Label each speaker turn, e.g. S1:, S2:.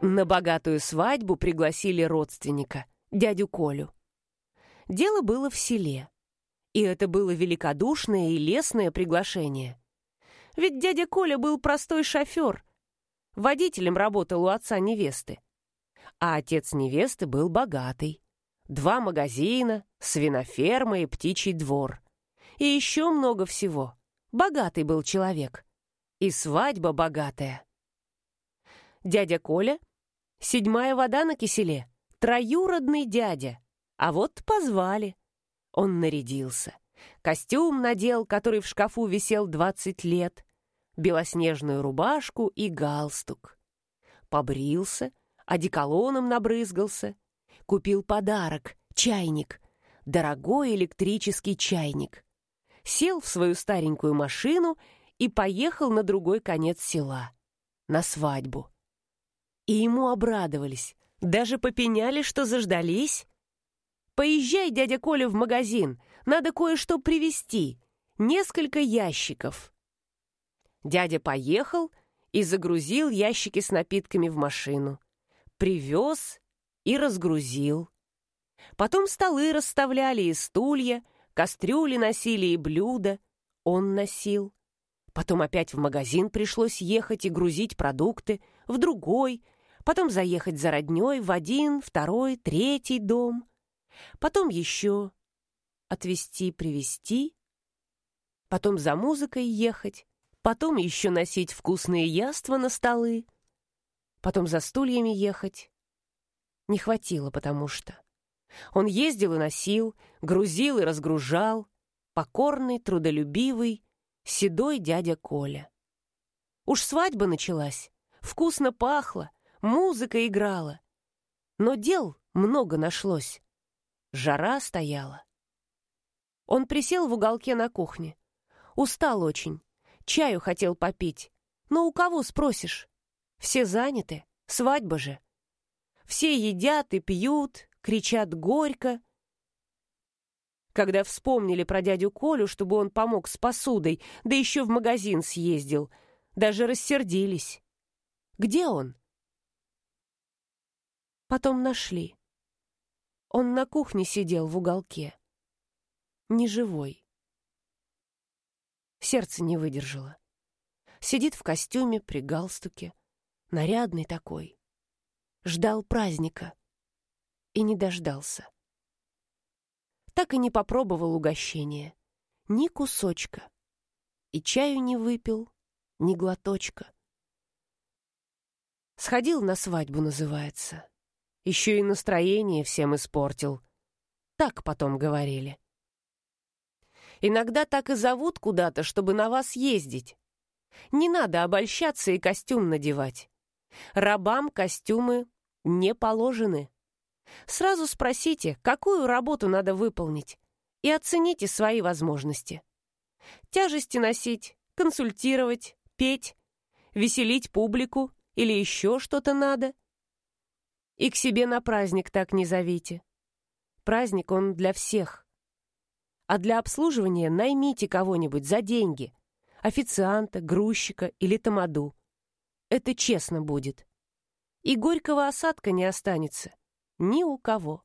S1: На богатую свадьбу пригласили родственника, дядю Колю. Дело было в селе. И это было великодушное и лестное приглашение. Ведь дядя Коля был простой шофер. Водителем работал у отца невесты. А отец невесты был богатый. Два магазина, свиноферма и птичий двор. И еще много всего. Богатый был человек. И свадьба богатая. Дядя Коля — седьмая вода на киселе, троюродный дядя. А вот позвали. Он нарядился. Костюм надел, который в шкафу висел двадцать лет, белоснежную рубашку и галстук. Побрился, одеколоном набрызгался, купил подарок — чайник, дорогой электрический чайник. Сел в свою старенькую машину и поехал на другой конец села, на свадьбу. И ему обрадовались, даже попеняли, что заждались. «Поезжай, дядя Коля, в магазин, надо кое-что привезти, несколько ящиков». Дядя поехал и загрузил ящики с напитками в машину. Привез и разгрузил. Потом столы расставляли и стулья, кастрюли носили и блюда. Он носил. Потом опять в магазин пришлось ехать и грузить продукты, в другой, потом заехать за роднёй в один, второй, третий дом. Потом еще отвезти, привезти. Потом за музыкой ехать. Потом еще носить вкусные яства на столы. Потом за стульями ехать. Не хватило, потому что... Он ездил и носил, грузил и разгружал. Покорный, трудолюбивый, седой дядя Коля. Уж свадьба началась, вкусно пахло, музыка играла. Но дел много нашлось. Жара стояла. Он присел в уголке на кухне. Устал очень. Чаю хотел попить. Но у кого спросишь? Все заняты, свадьба же. Все едят и пьют, кричат горько. Когда вспомнили про дядю Колю, чтобы он помог с посудой, да еще в магазин съездил, даже рассердились. Где он? Потом нашли. Он на кухне сидел в уголке. Неживой. Сердце не выдержало. Сидит в костюме при галстуке, нарядный такой ждал праздника и не дождался. Так и не попробовал угощения, ни кусочка, и чаю не выпил, ни глоточка. Сходил на свадьбу, называется. Еще и настроение всем испортил. Так потом говорили. Иногда так и зовут куда-то, чтобы на вас ездить. Не надо обольщаться и костюм надевать. Рабам костюмы не положены. Сразу спросите, какую работу надо выполнить, и оцените свои возможности. Тяжести носить, консультировать, петь, веселить публику или еще что-то надо. И к себе на праздник так не зовите. Праздник он для всех. А для обслуживания наймите кого-нибудь за деньги. Официанта, грузчика или тамаду. Это честно будет. И горького осадка не останется. Ни у кого.